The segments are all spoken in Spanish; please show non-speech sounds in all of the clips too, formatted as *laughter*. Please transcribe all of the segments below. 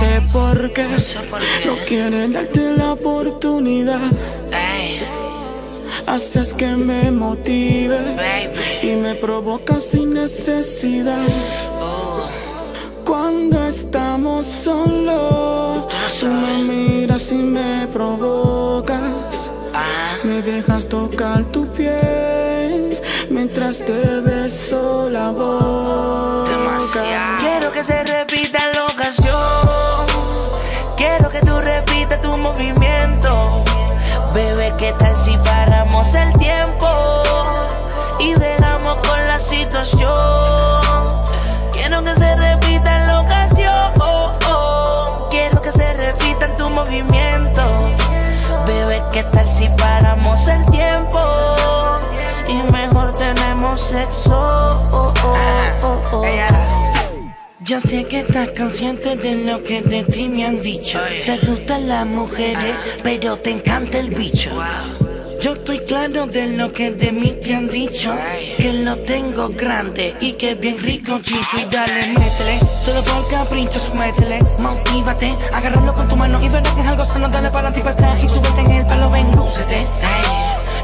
sé por qué. No, quieren darte la oportunidad. Haces que me motive y me provocas sin necesidad. Oh. Cuando estamos solos, tú me miras y me provocas. Ah. Me dejas tocar tu piel mientras te beso la boca. Quiero que se repita ¿qué tal si paramos el tiempo y bregamos con la situación? Quiero que se repita en la ocasión. Quiero que se repita en tu movimiento. Bebé, ¿qué tal si paramos el tiempo? Y mejor tenemos sexo. Yo sé que estás consciente de lo que de ti me han dicho. Te gustan las mujeres, pero te encanta el bicho. Yo estoy claro de lo que de mí te han dicho. Que lo tengo grande y que bien rico chicho Y dale, métele, solo por capricho, métele Motívate, agárralo con tu mano y verás que es algo sano. Dale para ti para atrás y súbete en el palo, ven, lúcete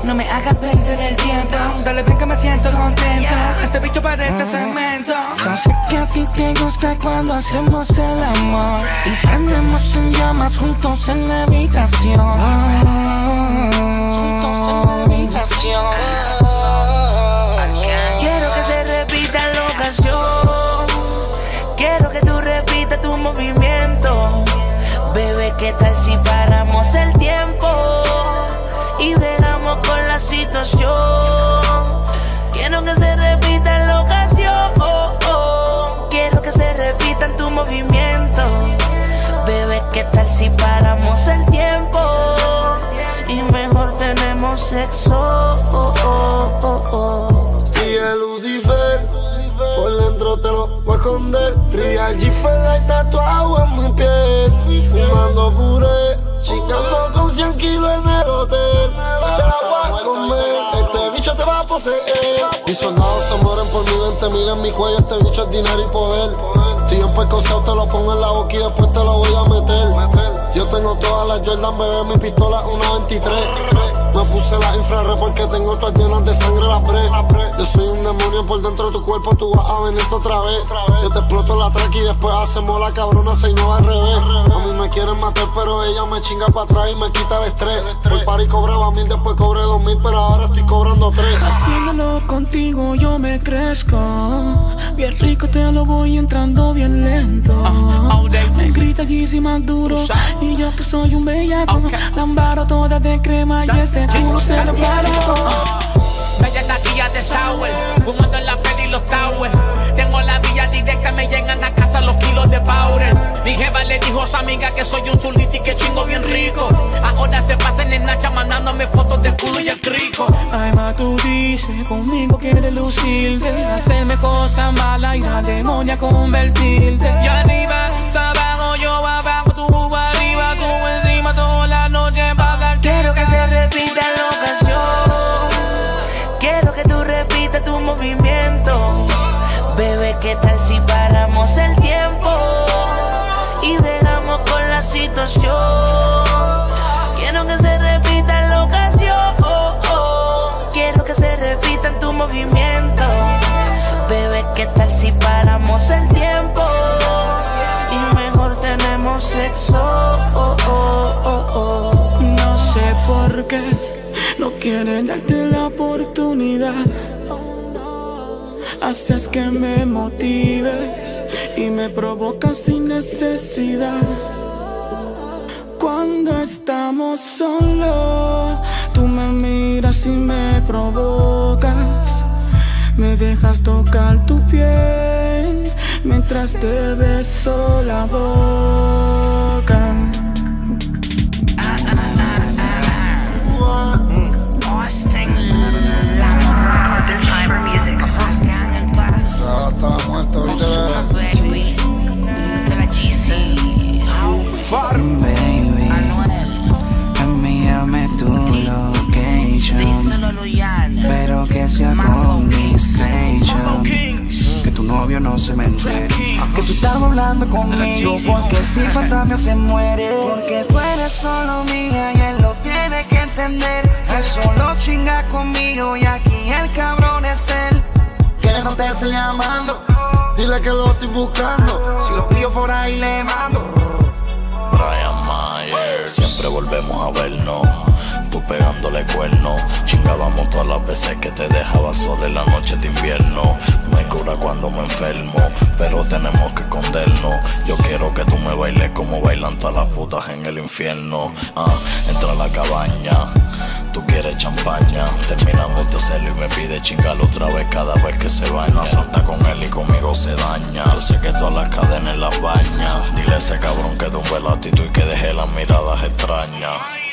no me hagas perder el tiempo. Dale, ven que me siento contento. Este bicho parece cemento. Yo sé que a ti te gusta cuando hacemos el amor. Y prendemos en llamas juntos en la habitación. Juntos en la habitación. Quiero que se repita la ocasión. Quiero que tú repitas tu movimiento. Bebé, ¿qué tal si paramos el tiempo? Quiero que se repita en la ocasión. Quiero que se repita en tu movimiento. Bebé, ¿qué tal si paramos el tiempo? Y mejor tenemos sexo. Y el Lucifer, por dentro te lo voy a esconder. Real G-Fed tatuado en mi piel. Fumando puré Chingando con 100 kilos en el hotel. Te la voy a comer. Este bicho te va a poseer. Mis soldados se mueren por mi 20 mil en mi cuello. Este bicho es dinero y poder. Estoy en pescoseo, te lo pongo en la boca y después te lo voy a meter. Yo tengo todas las Jordan, bebé, mi pistola, una 23. Me puse la infrared porque tengo todas llenas de sangre la fre. Yo soy un demonio por dentro de tu cuerpo, tú vas a venir otra vez. Yo te exploto la track y después hacemos la cabrona, se no al revés. A mí me quieren matar, pero ella me chinga para atrás y me quita el estrés. Por par y cobraba mil, después cobré dos mil, pero ahora estoy cobrando tres. Haciéndolo contigo yo me crezco. Bien rico te lo voy entrando bien lento. Me grita Yeezy más duro. Y yo que soy un bellaco. Lambaro toda de crema y ese culo se lo Bella taquilla de sour, fumando en la peli y los towers. Tengo la vía directa, me llegan a casa los kilos de powder. Mi jefa le dijo a su amiga que soy un chulito y que chingo bien rico. Ahora se pasan en Nacha mandándome fotos del culo y el trico. Ay, ma, tú dices conmigo quieres lucirte. Hacerme cosas malas y la demonia convertirte. Y arriba, tú abajo, yo abajo, si paramos el tiempo? Y bregamos con la situación. Quiero que se repita la ocasión. Quiero que se repita en tu movimiento. Bebé, ¿qué tal si paramos el tiempo? Y mejor tenemos sexo. No sé por qué no quieren darte la oportunidad. Haces que me motives y me provocas sin necesidad. Cuando estamos solos, tú me miras y me provocas. Me dejas tocar tu piel mientras te beso la Baby, envíame tu location. Pero que sea con mis screenshots. Que no novio no se me entere. Que tú estás hablando conmigo porque si fantasma se muere. Porque tú eres solo mía y él lo tiene que entender. Que solo chinga conmigo y aquí el cabrón es él. Que no te estoy llamando. Dile que lo estoy buscando. Si lo pillo por ahí le mando. Brian Mayer, siempre volvemos a vernos tú pegándole cuerno. Chingábamos todas las veces que te dejaba sola en la noche de invierno. Me cura cuando me enfermo, pero tenemos que escondernos. Yo quiero que tú me bailes como bailan todas las putas en el infierno. Ah, entra a la cabaña. Tú quieres champaña, terminamos de hacerlo y me pide chingar otra vez cada vez que se baña. Santa con él y conmigo se daña. Yo sé que todas las cadenas las baña. Dile a ese cabrón que tumbe la actitud y que deje las miradas extrañas.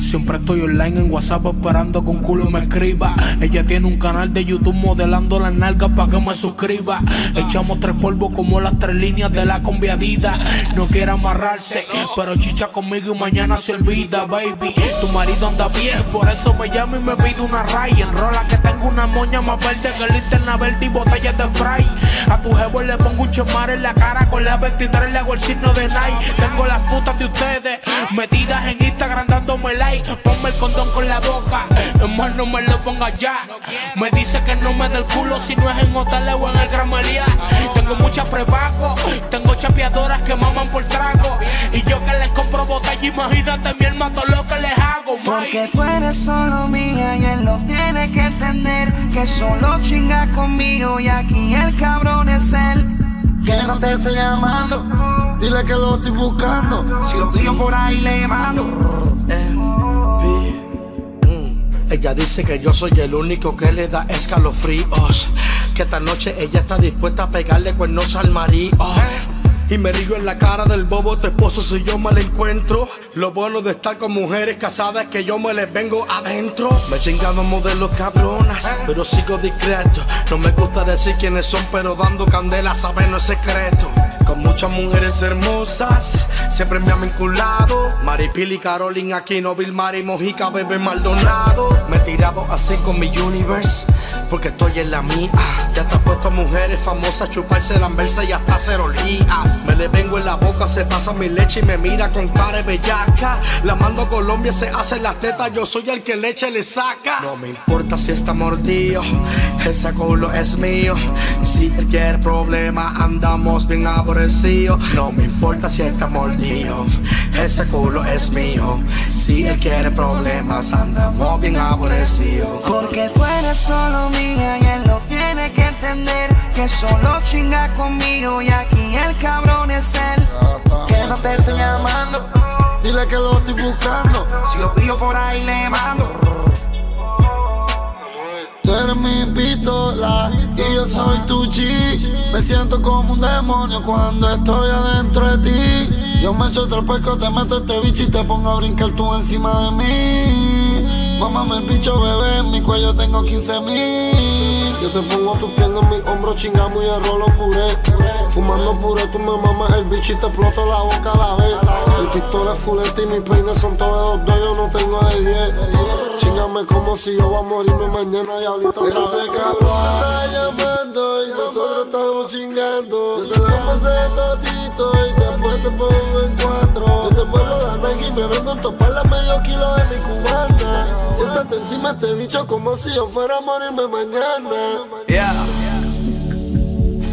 Siempre estoy online en WhatsApp esperando que un culo me escriba. Ella tiene un canal de YouTube modelando las nalgas para que me suscriba. Echamos tres polvos como las tres líneas de la conviadita. No quiere amarrarse, pero chicha conmigo y mañana se olvida, baby. Tu marido anda bien, por eso me llama y me pide una ray. Enrola que tengo una moña más verde que linterna verde y botellas de spray. A tu jevo le pongo un chemar en la cara con la 23 le hago el signo de Nike. Tengo las putas de ustedes metidas en Instagram dándome like. Ponme el condón con la boca, más no me lo ponga ya. Me dice que no me dé el culo si no es en hoteles o en el gramería. Tengo muchas prepago, tengo chapeadoras que maman por trago. Y yo que les compro botella, imagínate mi hermano lo que les hago, Porque tú eres solo mía y él lo tiene que entender. Que solo chinga conmigo y aquí el cabrón es él. Que no te estoy llamando. Dile que lo estoy buscando. Si lo pillo por ahí le mando. Ella dice que yo soy el único que le da escalofríos. Que esta noche ella está dispuesta a pegarle cuernos al marido. Y me río en la cara del bobo tu esposo si yo me la encuentro. Lo bueno de estar con mujeres casadas es que yo me les vengo adentro. Me he chingado modelos cabronas, pero sigo discreto. No me gusta decir quiénes son, pero dando candela saben no es secreto. Con muchas mujeres hermosas, siempre me han vinculado. Maripili, Carolina, Aquino, Vilmar y Mojica, Bebé Maldonado. Me he tirado así con mi universe, porque estoy en la mía. Ya está puesto a mujeres famosas, chuparse la anversa y hasta hacer olías. Me le vengo en la boca, se pasa mi leche y me mira con cara bellaca. La mando a Colombia, se hace las tetas, yo soy el que leche le saca. No me importa si está mordido, ese culo es mío. Si él quiere problema, andamos bien aburridos. No me importa si está mordido, ese culo es mío. Si él quiere problemas, andamos bien aborrecidos. Porque tú eres solo y él lo tiene que entender. Que solo chinga conmigo y aquí el cabrón es él. Que no te estoy llamando. Dile que lo estoy buscando. Si lo pillo por ahí le mando. Tú eres mi pistola y yo soy tu chi. Me siento como un demonio cuando estoy adentro de ti. Yo me echo otro pesco, te meto este bicho y te pongo a brincar tú encima de mí. Mámame el bicho, bebé, en mi cuello tengo 15 mil. Yo te pongo tu pierna en mi hombro, chingamos y el rolo puré. Fumando puré, tú me mamas el bicho y te exploto la boca a la vez. El pistola es fulete y mis peines son todos dos, yo no tengo de 10. Chingame como si yo voy a morirme mañana, diablito. Pero se está llamando y nosotros estamos chingando. Yo te totito y después te pongo en cuatro. Yo te vuelvo la Nike y me vengo a topar la medio kilo de mi cubana. Siéntate encima de este bicho como si yo fuera a morirme mañana. Yeah.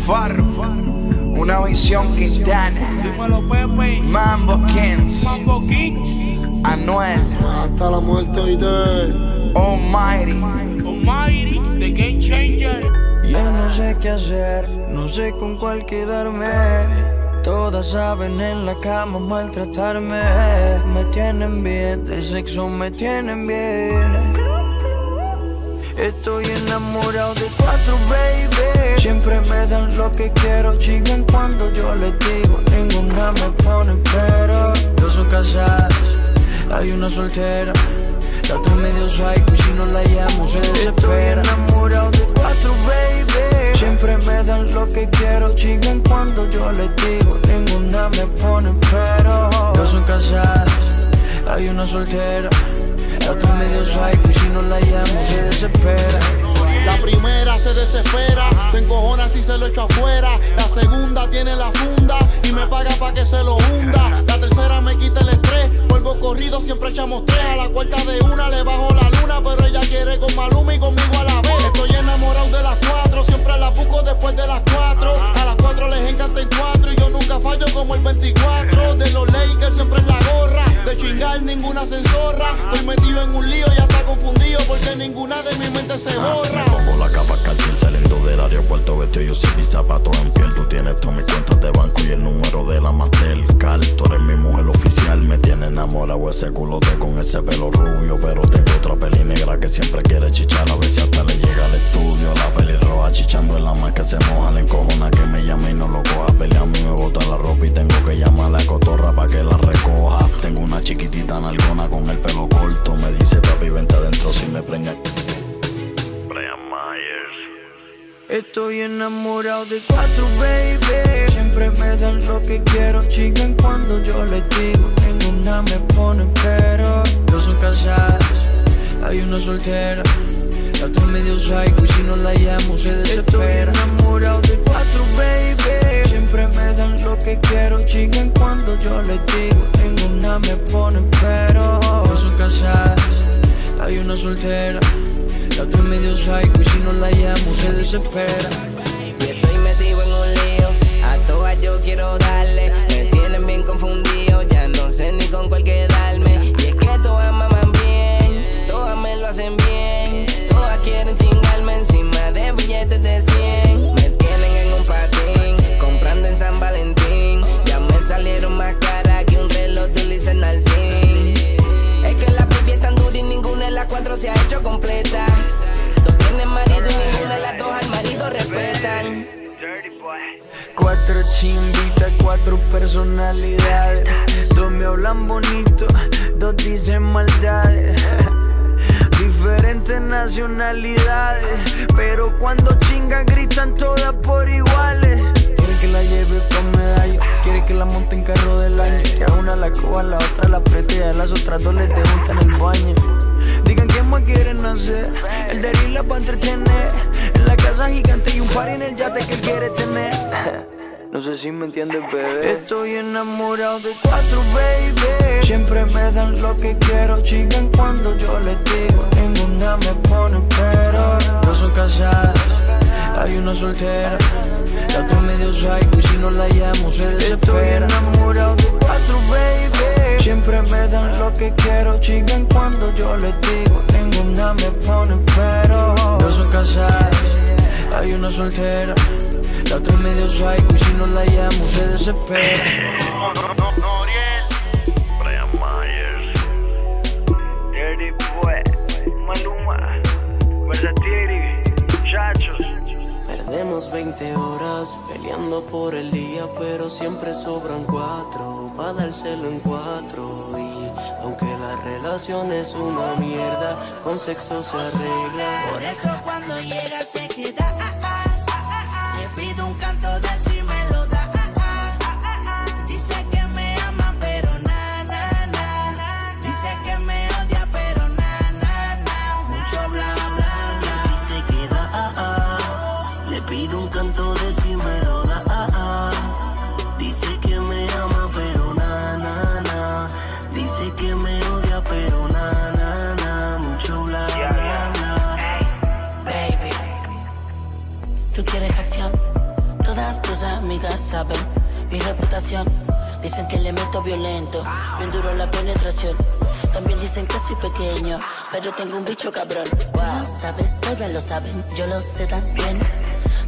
Far, una visión quintana. Mambo Kings. Anuel. Hasta la muerte hoy de. Almighty. Almighty, the game changer. Ya no sé qué hacer, no sé con cuál quedarme. Todas saben en la cama maltratarme. Me tienen bien, de sexo me tienen bien. Estoy enamorado de cuatro, baby. Siempre me dan lo que quiero, chingan cuando yo les digo. Ninguna me pone pero. Dos son casadas, hay una soltera. La otra medio psycho y si no la llamo se desespera. Que quiero, chingan cuando yo les digo. Ninguna me pone pero. Dos son casadas, hay una soltera. La otra medio psycho y si no la llamo se desespera. La primera se desespera, se encojona si se lo echo afuera. La segunda tiene la funda y me paga pa' que se lo hunda. La tercera me quita el estrés, vuelvo corrido, siempre echamos tres. A la cuarta de una le bajo la luna, pero ella quiere con Maluma y conmigo a la vez. Estoy enamorado de las cuatro, siempre la busco después de las cuatro. A las cuatro les encanta el cuatro y yo nunca fallo como el 24. De los Lakers siempre en la gorra, de chingar ninguna censorra. Estoy metido en un lío, ya está confundido porque ninguna de mi mente se borra. Me pongo la capa cartel saliendo del aeropuerto vestido yo sin mis zapatos en piel. Tú tienes todas mis cuentas de banco y el número de la Mastercard. Tú eres mi mujer oficial, me tiene enamorado ese culote con ese pelo rubio. Pero tengo otra peli negra que siempre quiere chichar. A ver si hasta le llega al estudio. La peli roja chichando en la más que se moja. Le encojona que me llame y no lo coja. Pelea a mí me bota la ropa y tengo que llamar a la cotorra para que la recoja. Tengo chiquitita nalgona con el pelo corto. Me dice papi, vente adentro si me preña. Brian Myers. Estoy enamorado de cuatro, baby. Siempre me dan lo que quiero, chican cuando yo les digo. Ninguna me pone pero. Dos son casadas, hay una soltera. La otra es medio psycho y si no la llamo se desespera. Estoy enamorado de cuatro, baby. Me dan lo que quiero, chican cuando yo les digo. Ninguna me pone pero. Dos son casadas, hay una soltera. La otra medio psycho y si no la llamo se desespera. Y estoy metido en un lío, a todas yo quiero. Cuatro chimbitas, cuatro personalidades. Dos me hablan bonito, dos dicen maldades. Diferentes nacionalidades, pero cuando chingan gritan todas por iguales. Quiere que la lleve con medallo, quiere que la monte en carro del año. Que a una la coja, a la otra la apriete y a las otras dos les en el baño. Digan qué más quieren hacer, el de la va a entretener. En la casa gigante y un par en el yate que él quiere tener. No sé si me entiendes, bebé. Estoy enamorado de cuatro, baby. Siempre me dan lo que quiero, chican cuando yo les digo. Ninguna me pone pero. Dos son casadas, hay una soltera. La otra medio psycho y si no la llamo se desespera. Estoy enamorado de cuatro, baby. Siempre me dan lo que quiero, chican cuando yo les digo. Ninguna me pone pero. Dos son casadas, hay una soltera. La otra es medio psycho y si no la llamo se desespera. Brian Myers. Dirty boy, Maluma. Perdemos 20 horas peleando por el día, pero siempre sobran cuatro para dárselo en cuatro. Y aunque la relación es una mierda, con sexo se arregla. Por eso cuando llega se queda. ah, ah. Le pido un canto pero tengo un bicho cabrón. Lo sabes, todas lo saben, yo lo sé también.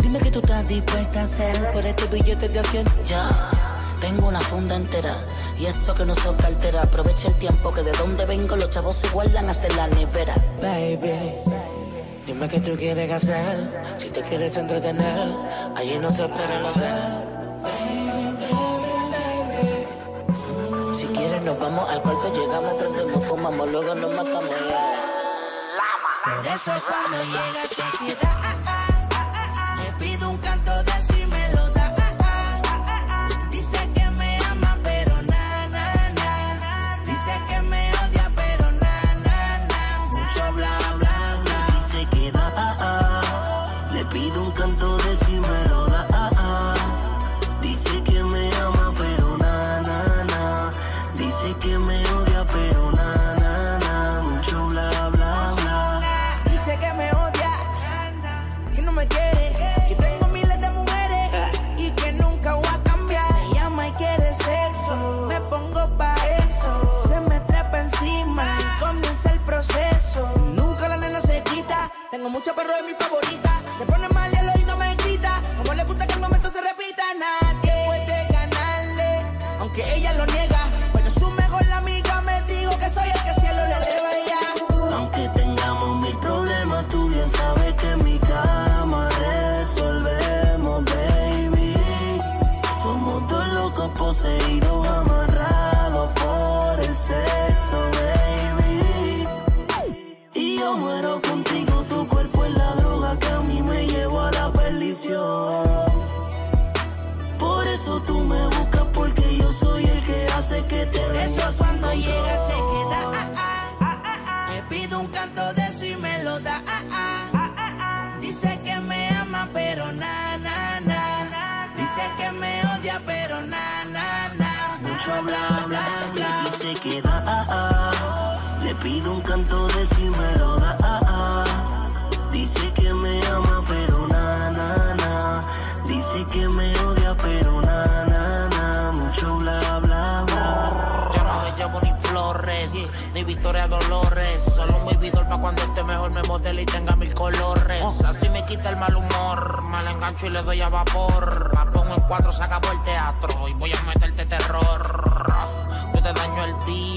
Dime que tú estás dispuesta a hacer por este billete de acción. Ya, tengo una funda entera y eso que no soy cartera. Aprovecha el tiempo que de donde vengo los chavos se guardan hasta en la nevera. Baby. Dime qué tú quieres hacer, si te quieres entretener, allí no se espera el hotel. Nos vamos al cuarto, llegamos, prendemos, fumamos, luego nos matamos. Por eso cuando llega se queda. Se pone mal y el oído me quita. Como le gusta que el momento se repita, nadie puede ganarle. Aunque ella lo niegue. Queda. Le pido un canto de si me lo da. Dice que me ama, pero na. Dice que me odia, pero na. Mucho bla, bla, bla. Yo no me llevo ni flores, ni Victoria Dolores. Solo un vividor pa' cuando esté mejor me modele y tenga mil colores. Así me quita el mal humor, me la engancho y le doy a vapor. La pongo en cuatro, se acabó el teatro y voy a meterte terror.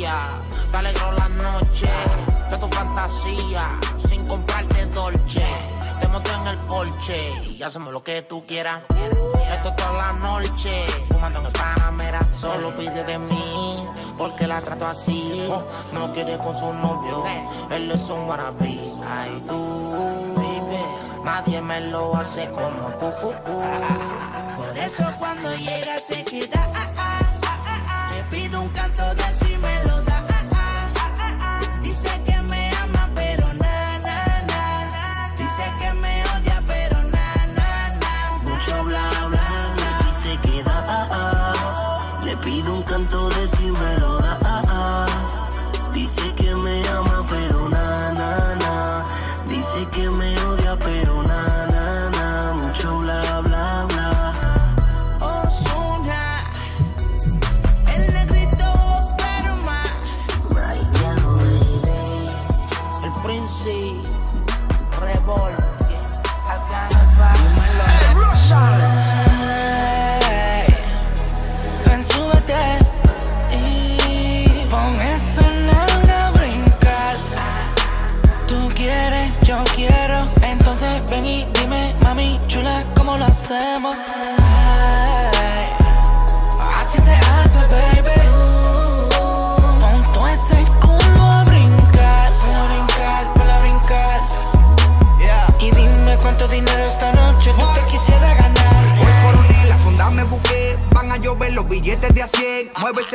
Día, te alegro la noche, de tu fantasía, sin comprarte dolce. Te monto en el porche y hacemos lo que tú quieras. Esto toda la noche, fumando en el Panamera. Solo pide de mí, porque la trato así. No quiere con su novio, él es un wannabe. Ay, tú, nadie me lo hace como tú. Por eso cuando llega se queda. Pido un canto de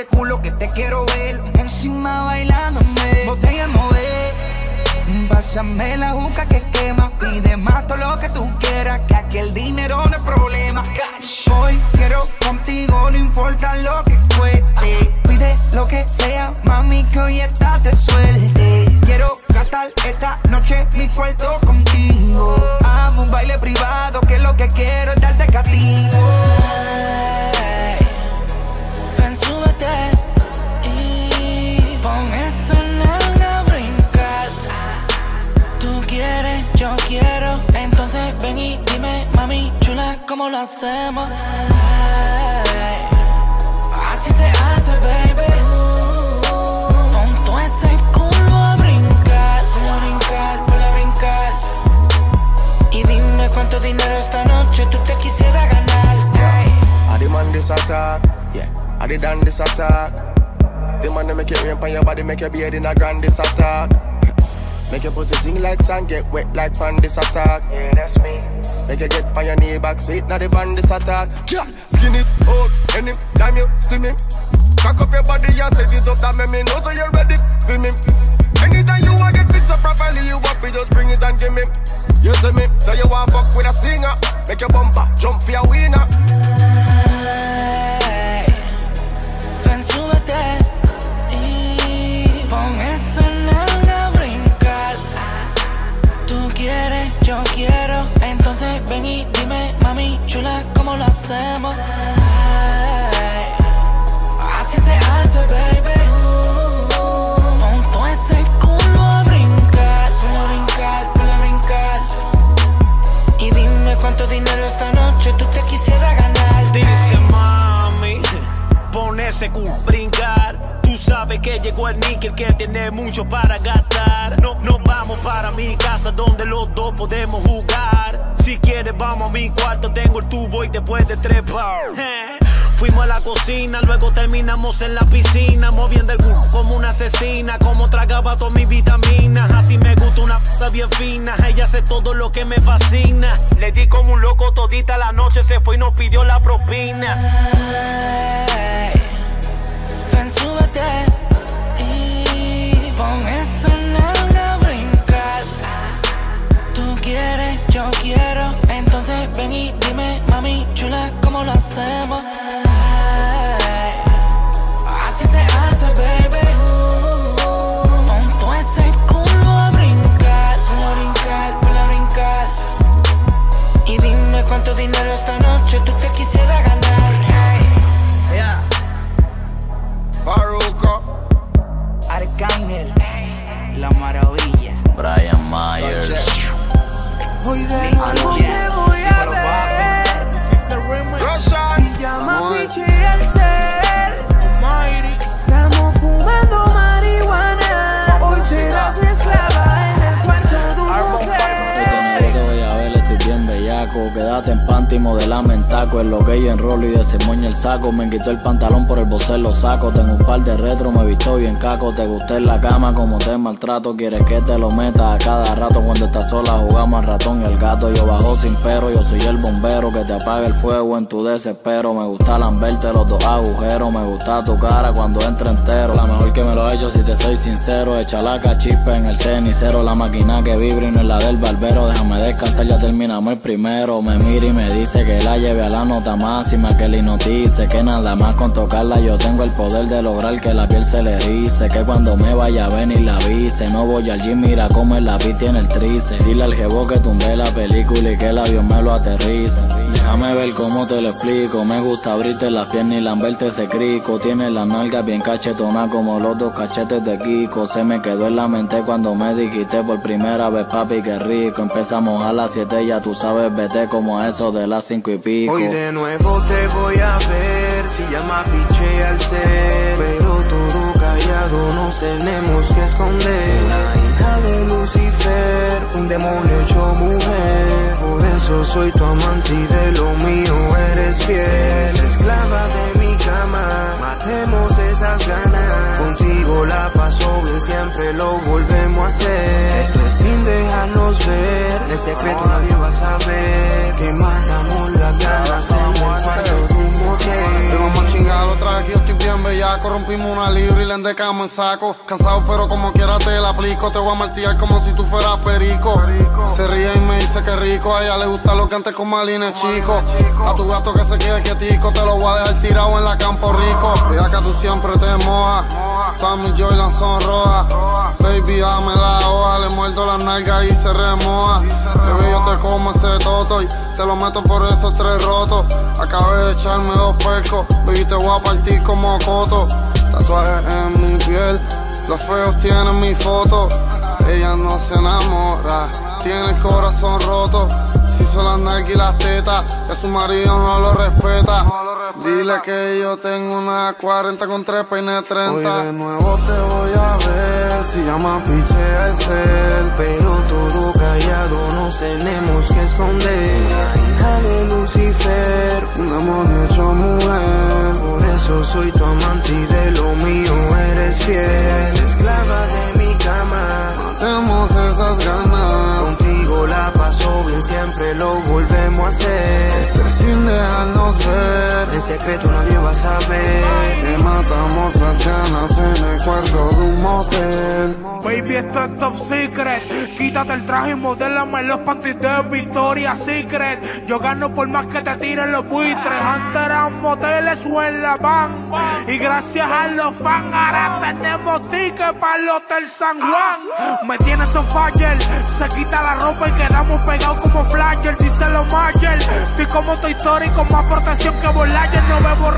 que te quiero ver. Encima bailándome. Botella mover. Pásame la juca que quema. Pide más todo lo que tú quieras. Que aquí el dinero no es problema. Cash. Hoy quiero contigo, no importa lo que cueste. Pide lo que sea, mami, que hoy estás de suerte. Quiero gastar esta noche mi cuarto contigo. Amo un baile privado, que lo que quiero chula, ¿cómo lo hacemos? Ey, Así se hace, baby. Pon todo ese culo a brincar, a brincar, para brincar. Y dime cuánto dinero esta noche tú te quisieras ganar. Ey. I demand this attack, yeah. I did done this attack. The man that make it rain on your body, make your beard in a grand this attack. *laughs* Make your pussy sing like sand, get wet like pan this attack. Yeah, that's me. Make you get on your knee back seat, now the van this attack. Yeah, skin it out, any time you see me. Cock up your body and set it up, that make me know so you're ready. Feel me. Anytime you want get fit so properly, you want to just bring it and give me. You see me, so you want fuck with a singer. Make your bumper jump for your winner. Chula, ¿cómo lo hacemos? Así se hace, baby. Pon todo ese culo a brincar, a brincar, para brincar. Y dime cuánto dinero esta noche tú te quisieras ganar. Dice mami, pon ese culo a brincar. Tú sabes que llegó el níquel que tiene mucho para gastar. No, nos vamos para mi casa donde los vamos a mi cuarto. Tengo el tubo y puedes trepar. Eh, Fuimos a la cocina, luego terminamos en la piscina, moviendo el culo como una asesina, como tragaba todas mis vitaminas. Así me gusta una puta bien fina, ella hace todo lo que me fascina. Le di como un loco todita la noche, se fue y nos pidió la propina. Súbete y pon esa nalga a brincar. Tú quieres, yo quiero. Así se hace, bebé. Ponto ese culo a brincar. Vuelve a brincar. Y dime cuánto dinero está en la vida. Me quitó el pantalón por el bocel, lo saco. Tengo un par de retro, me visto bien caco. Te gusté en la cama como te maltrato. Quieres que te lo meta a cada rato. Cuando estás sola jugamos al ratón y el gato. Yo bajo sin pero, yo soy el bombero que te apaga el fuego en tu desespero. Me gusta lamberte los dos agujeros. Me gusta tu cara cuando entra entero. La mejor que me lo he hecho si te soy sincero. Echa la cachispa en el cenicero. La máquina que vibra y no es la del barbero. Déjame descansar, ya terminamos el primero. Me mira y me dice que la lleve a la nota máxima. Que le notice que nada más con tocarla yo tengo el poder de lograr que la piel se le erice. Que cuando me vaya a venir la avise. No voy al mira cómo el lápiz tiene el trice. Dile al jevo que tumbé la película y que el avión me lo aterrice. Déjame ver cómo te lo explico. Me gusta abrirte las piernas y lamberte ese crico. Tiene la nalga bien cachetona como los dos cachetes de Kiko. Se me quedó en la mente cuando me dijiste por primera vez, papi, qué rico. Empezamos a las 7, ya tú sabes, vete como a eso de las 5 y pico. Hoy de nuevo te voy a ver si llama piche al ser Pero todo callado nos tenemos que esconder La hija de Lucifer, un demonio hecho mujer Por eso soy tu amante y de lo mío eres fiel. Esclava de mi cama, matemos esas ganas. Contigo la paso bien, siempre lo volvemos a hacer. Esto es sin dejarnos ver, en secreto nadie va a saber Que matamos las ganas en el cuarto de un motel Te vamos a chingar otra vez que yo estoy bien bellaco Rompimos una libra y le endecamos en saco. Cansado pero como quiera te la aplico. Te voy a martillar como si tú fueras perico. Se ríe y me dice que rico. A ella le gusta lo que antes con malines chico. A tu gato que se quede quietico Te lo voy a dejar tirado en la campo rico. Ya que tú siempre te mojas Todas mis Jordan son rojas. Baby dame la hoja. Le muerdo las nalgas y se remoja. Bebé yo te como ese toto y te lo meto por esos tres rotos Acabé de echarme dos percos Baby te voy a partir como coto. Tatuajes en mi piel Los feos tienen mi foto. Ella no se enamora Tiene el corazón roto. Si las nalgas y las tetas Que su marido no lo respeta. Dile que yo tengo una 40 con tres peines 30 Hoy de nuevo te voy a ver Si llama piche es él Pero todo callado nos tenemos que esconder hija de Lucifer, Un demonio hecho mujer. Por eso soy tu amante y de lo mío eres fiel. Esclava de mi cama, Matemos esas ganas siempre lo volvemos a hacer Sin dejarnos ver En secreto nadie va a saber Que matamos las ganas en el cuarto de un motel Baby, esto es top secret. Quítate el traje y modélame los panties de Victoria Secret. Yo gano por más que te tiren los buitres. Antes eran moteles o en la van. Y gracias a los fans, ahora tenemos tickets para el Hotel San Juan. Me tienes on fire. Se quita la ropa y quedamos pegados como flasher. Dice los Mayer. Estoy como Toy Story con más protección que Volayer. No bebo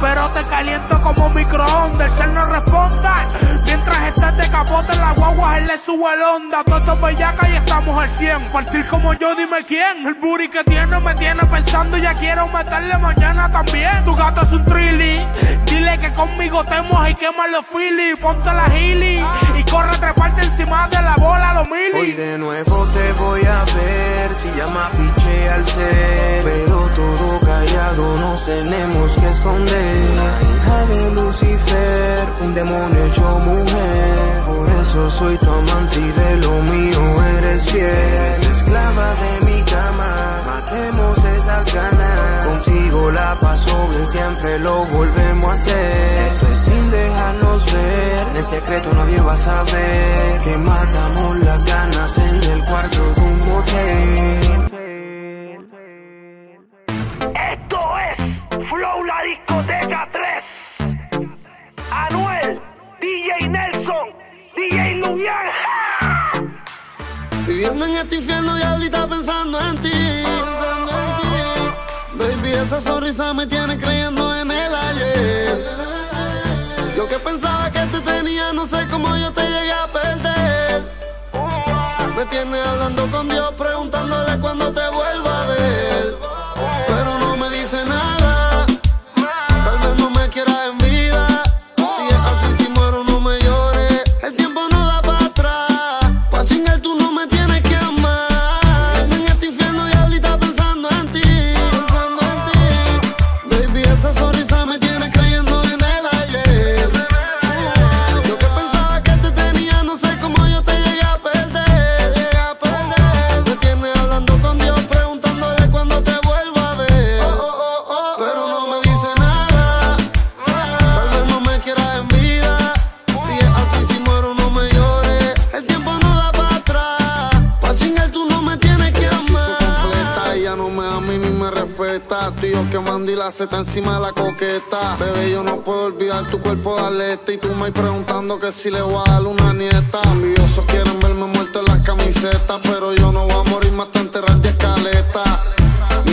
pero te caliento como microondas. El cel no responda. Mientras estás de capote en la guagua, él le sube el onda. Todo esto es bellaca y estamos al 100. Partir como yo, dime quién. El booty que tiene me tiene pensando. Ya quiero meterle mañana también. Tu gato es un trilly. Dile que conmigo te mojas y quema los phillies. Ponte la gili y corre treparte encima de la bola, los Hoy milis. de nuevo te voy a ver si llama piche al ser Pero todo callado nos tenemos que esconder. Hija de Lucifer, un demonio hecho mujer. Por eso soy tu amante y de lo mío eres fiel. Esclava de mi cama, matemos esas ganas. Contigo la paso bien, siempre lo volvemos a hacer. Esto es sin dejarnos ver, en secreto nadie va a saber Que matamos las ganas en el cuarto de un motel discoteca 3. Anuel, DJ Nelson, DJ Lumian. ¡Ja! Viviendo en este infierno, diablita, pensando en ti. Pensando en ti. Baby, esa sonrisa me tiene creyendo en el ayer. Yo que pensaba que te tenía, no sé cómo yo te llegué a perder. Me tiene hablando con Dios, preguntándole cuándo te voy. Se está encima de la coqueta. Bebé, yo no puedo olvidar tu cuerpo de aleta. Y tú me preguntando que si le voy a dar una nieta. Ambiosos quieren verme muerto en las camisetas. Pero yo no voy a morir más hasta enterrar de escaleta.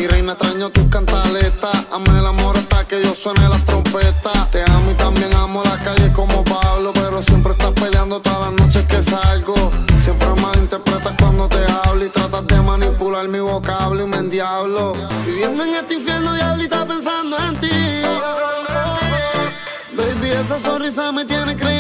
Mi reina extraño tus cantaletas, amé el amor hasta que yo suene las trompetas. Te amo y también amo la calle como Pablo, pero siempre estás peleando todas las noches que salgo. Siempre malinterpretas cuando te hablo y tratas de manipular mi vocablo y me endiablo. Viviendo en este infierno, diablita pensando en ti. Baby, esa sonrisa me tiene creyendo.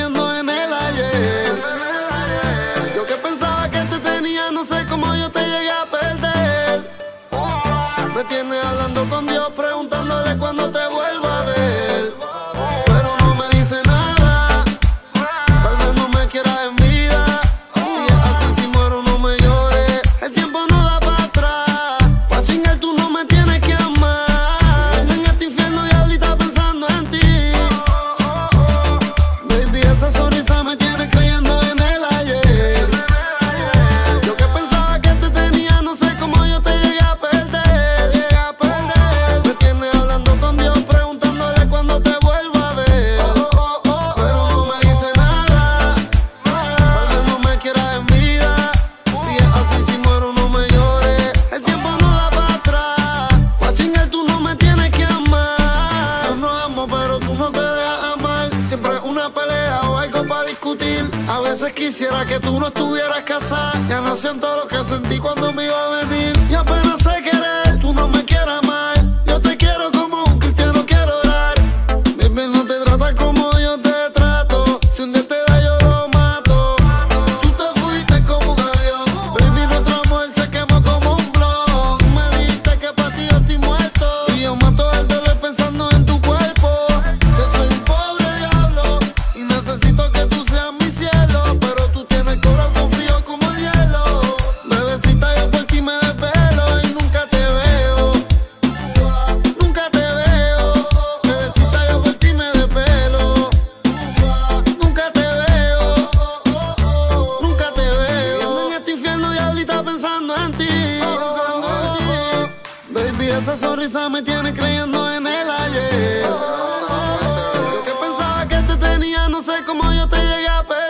quisiera que tú no estuvieras casada. Ya no siento lo que sentí cuando me iba a venir. Y apenas sé querer. Esa sonrisa me tiene creyendo en el ayer. Que pensaba que te tenía, no sé cómo yo te llegué a pegar.